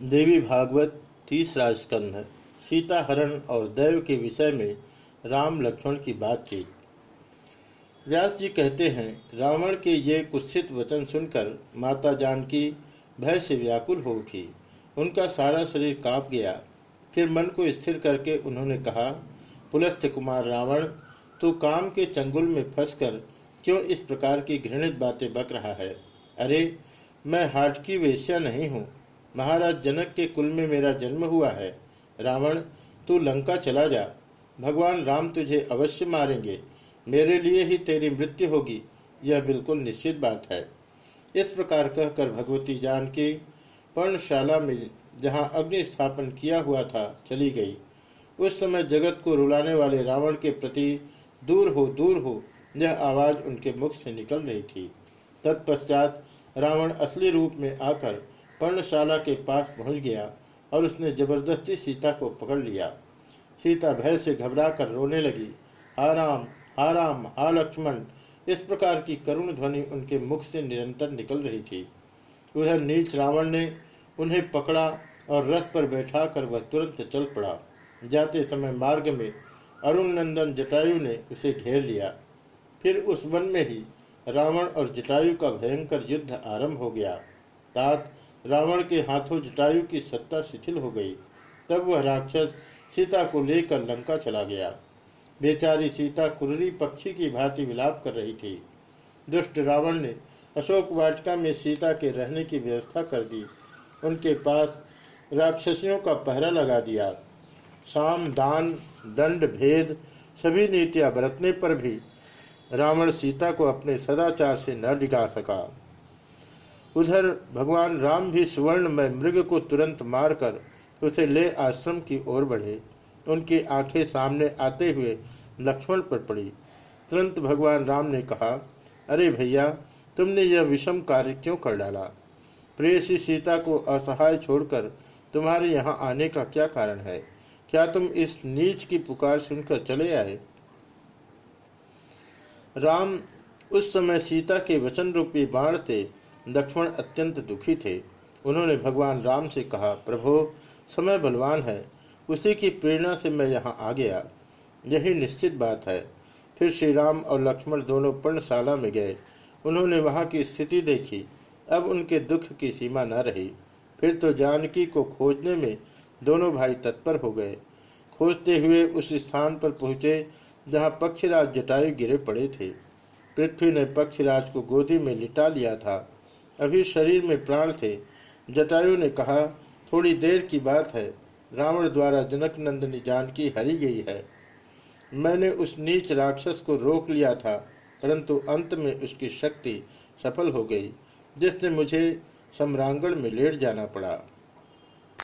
देवी भागवत तीसरा स्कंध सीता हरण और दैव के विषय में राम लक्ष्मण की बातचीत। व्यास जी कहते हैं, रावण के ये कुत्सित वचन सुनकर माता जानकी भय से व्याकुल हो उठी। उनका सारा शरीर काँप गया। फिर मन को स्थिर करके उन्होंने कहा पुलस्थ कुमार रावण, तू काम के चंगुल में फंसकर क्यों इस प्रकार की घृणित बातें बक रहा है? अरे, मैं हाट की वेश्या नहीं हूँ। महाराज जनक के कुल में मेरा जन्म हुआ है। रावण, तू लंका चला जा। भगवान राम तुझे अवश्य मारेंगे। मेरे लिए ही तेरी मृत्यु होगी। यह बिल्कुल निश्चित बात है। इस प्रकार कहकर भगवती जान की पर्णशाला में, जहाँ अग्नि स्थापन किया हुआ था, चली गई। उस समय जगत को रुलाने वाले रावण के प्रति दूर हो दूर हो, यह आवाज़ उनके मुख से निकल रही थी। तत्पश्चात रावण असली रूप में आकर पर्णशाला के पास पहुँच गया और उसने ज़बरदस्ती सीता को पकड़ लिया। सीता भय से घबरा कर रोने लगी। हा राम हा राम हा लक्ष्मण, इस प्रकार की करुण ध्वनि उनके मुख से निरंतर निकल रही थी। उधर नीच रावण ने उन्हें पकड़ा और रथ पर बैठा कर वह तुरंत चल पड़ा। जाते समय मार्ग में अरुण नंदन जटायु ने उसे घेर लिया। फिर उस वन में ही रावण और जटायु का भयंकर युद्ध आरंभ हो गया। तात रावण के हाथों जटायु की सत्ता शिथिल हो गई। तब वह राक्षस सीता को लेकर लंका चला गया। बेचारी सीता कुररी पक्षी की भांति विलाप कर रही थी। दुष्ट रावण ने अशोक वाटिका में सीता के रहने की व्यवस्था कर दी। उनके पास राक्षसियों का पहरा लगा दिया। साम, दान, दंड, भेद, सभी नीतियाँ बरतने पर भी रावण सीता को अपने सदाचार से न डिगा सका। उधर भगवान राम भी सुवर्ण में मृग को तुरंत मारकर उसे ले आश्रम की ओर बढ़े। उनकी आँखें सामने आते हुए लक्ष्मण पर पड़ी। तुरंत भगवान राम ने कहा, अरे भैया, तुमने यह विषम कार्य क्यों कर डाला? प्रेयसी सीता को असहाय छोड़कर तुम्हारे यहाँ आने का क्या कारण है? क्या तुम इस नीच की पुकार सुनकर चले आए? राम उस समय सीता के वचन रूपी बाण से लक्ष्मण अत्यंत दुखी थे। उन्होंने भगवान राम से कहा, प्रभो, समय बलवान है। उसी की प्रेरणा से मैं यहाँ आ गया। यही निश्चित बात है। फिर श्री राम और लक्ष्मण दोनों पर्णशाला में गए। उन्होंने वहाँ की स्थिति देखी। अब उनके दुख की सीमा न रही। फिर तो जानकी को खोजने में दोनों भाई तत्पर हो गए। खोजते हुए उस स्थान पर पहुँचे, जहाँ पक्षीराज जटायु गिरे पड़े थे। पृथ्वी ने पक्षीराज को गोदी में लिटा लिया था। अभी शरीर में प्राण थे। जटायु ने कहा, थोड़ी देर की बात है। रावण द्वारा जनक नंदनी जानकी हरी गई है। मैंने उस नीच राक्षस को रोक लिया था, परंतु अंत में उसकी शक्ति सफल हो गई, जिसने मुझे सम्रांगण में लेट जाना पड़ा।